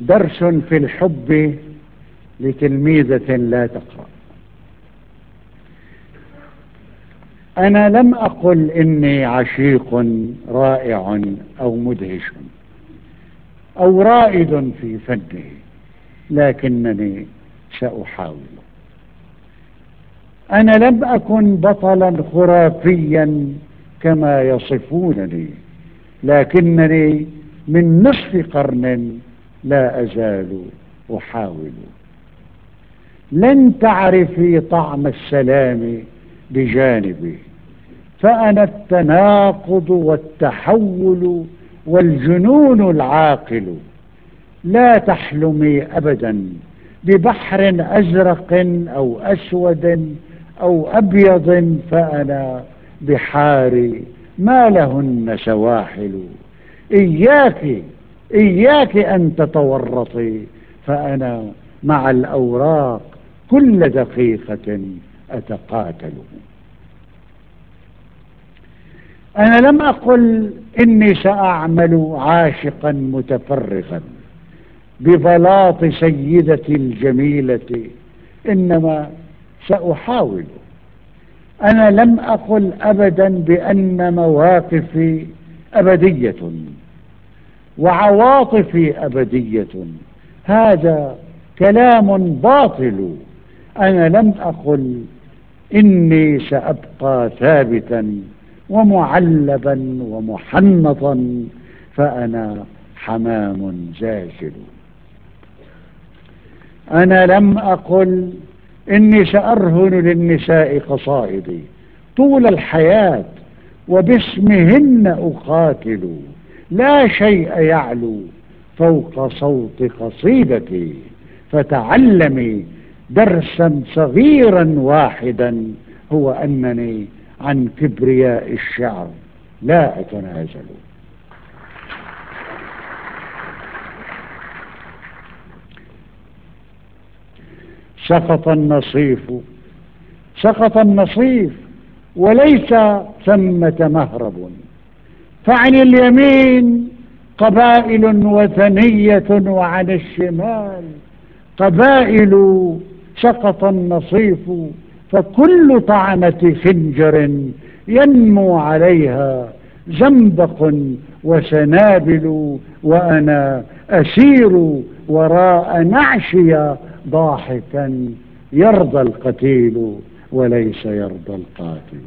درس في الحب لتلميذة لا تقرأ. أنا لم أقل إني عشيق رائع أو مدهش أو رائد في فنه لكنني سأحاول. أنا لم أكن بطلا خرافيا كما يصفونني لكنني من نصف قرن لا أزال أحاول. لن تعرفي طعم السلام بجانبي فأنا التناقض والتحول والجنون العاقل. لا تحلمي أبدا ببحر أزرق أو أسود أو أبيض فأنا بحاري ما لهن سواحل. إياك إياك أن تتورطي فأنا مع الأوراق كل دقيقة أتقاتل. أنا لم أقل إني سأعمل عاشقا متفرغا ببلاط سيدتي الجميلة إنما سأحاول. أنا لم أقل أبدا بأن مواقفي أبدية. وعواطفي أبدية. هذا كلام باطل. أنا لم أقل إني سأبقى ثابتا ومعلبا ومحنطا فأنا حمام زاجل. أنا لم أقل إني سأرهن للنساء قصائدي. طول الحياة وباسمهن أقاتل. لا شيء يعلو فوق صوت قصيدتي فتعلمي درسا صغيرا واحدا هو أنني عن كبرياء الشعر لا أتنازل. سقط النصيف سقط النصيف وليس ثمة مهرب. فعن اليمين قبائل وثنية وعن الشمال. قبائل سقط النصيف فكل طعنة خنجر ينمو عليها زنبق وسنابل وأنا أسير وراء نعشي ضاحكا. يرضى القتيل وليس يرضى القاتل.